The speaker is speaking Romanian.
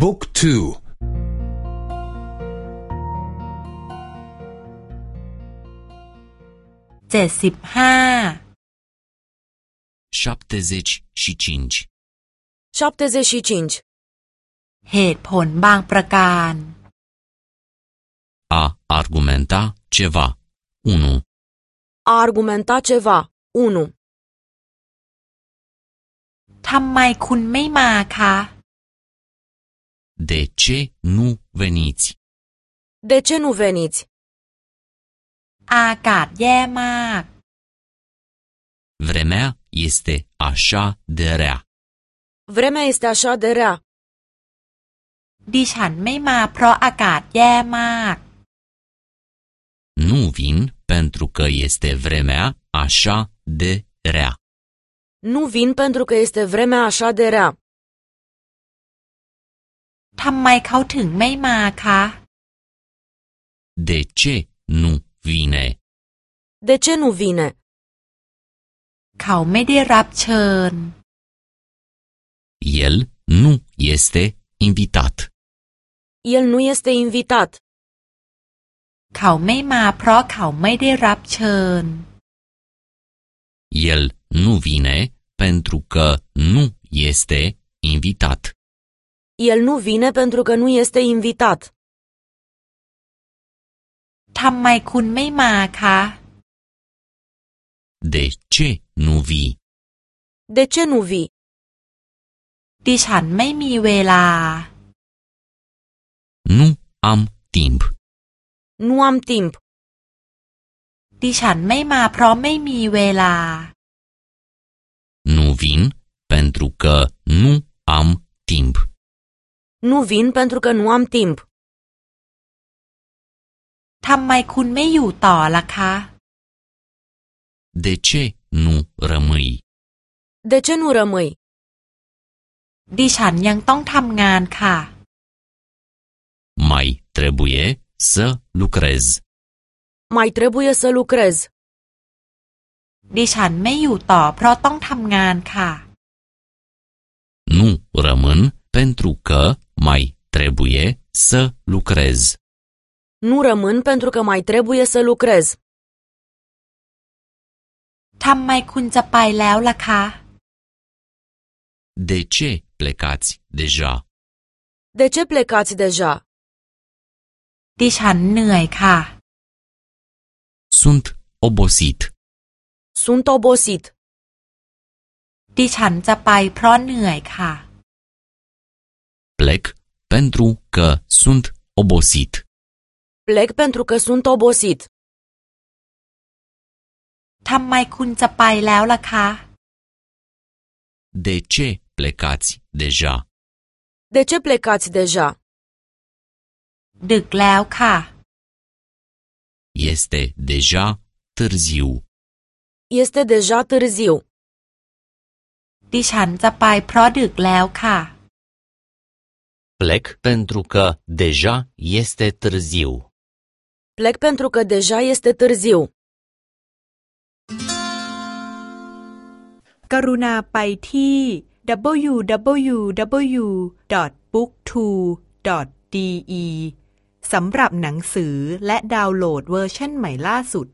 บุ๊กทูเจ็ดสิบห้า75 75. เหตุผลบางประการ A argumenta ceva 1. A argumenta ceva. 1. ทำไมคุณไม่มาคะ De ce nu veniți? De ce nu veniți? อากาศแย่มาก Vremea este așa de rea. Vremea este așa de rea. ดิฉันไม่มาเพราะอากาศแย่มาก Nu vin pentru că este vremea așa de rea. Nu vin pentru că este vremea așa de rea. ทำไมเขาถึงไม่มาคะ De ce nu vine? De ce nu vine? เขาไม่ได้รับเชิญ El nu este invitat. El nu este invitat. เขาไม่มาเพราะเขาไม่ได้รับเชิญ El nu vine pentru că nu este invitat. El nu vine pentru că nu este invitat. ทำไมคุณไม่มาคะ De ce nu vii? De ce nu vii? ดิฉันไม่มีเวลา Nu am timp. Nu am timp. ดิฉันไม่มาเพราะไม่มีเวลา Nu vin pentru că nu am timp. Nu vin pentru că nu am timp. ทำไมคุณไม่อยู่ต่อล่ะคะ De ce nu rămâi? De ce nu rămâi? ดิฉันยังต้องทำงานค่ะ Mai trebuie să lucrez. Mai trebuie să lucrez. ดิฉันไม่อยู่ต่อเพราะต้องทำงานค่ะ Nu rămân pentru că mai trebuie să lucrez. Nu rămân pentru că mai trebuie să lucrez. ทำไมคุณจะไปแล้วล่ะคะ De ce plecați deja? De ce plecați deja? ดิฉันเหนื่อยค่ะ Sunt obosit. Sunt obosit. ดิฉันจะไปเพราะเหนื่อยค่ะ Plec pentru că sunt obosit. Plec pentru că sunt obosit. ทำไมคุณจะไปแล้วล่ะคะ De ce plecați deja? De ce plecați deja? ดึกแล้วค่ะ Este deja târziu. Este deja târziu. ดิฉันจะไปเพราะดึกแล้วค่ะ Plec pentru că deja este târziu. Plec pentru că deja este târziu. กรุณาไปที่ www.booktwo.de สำหรับหนังสือและดาวน์โหลดเวอร์ชันใหม่ล่าสุด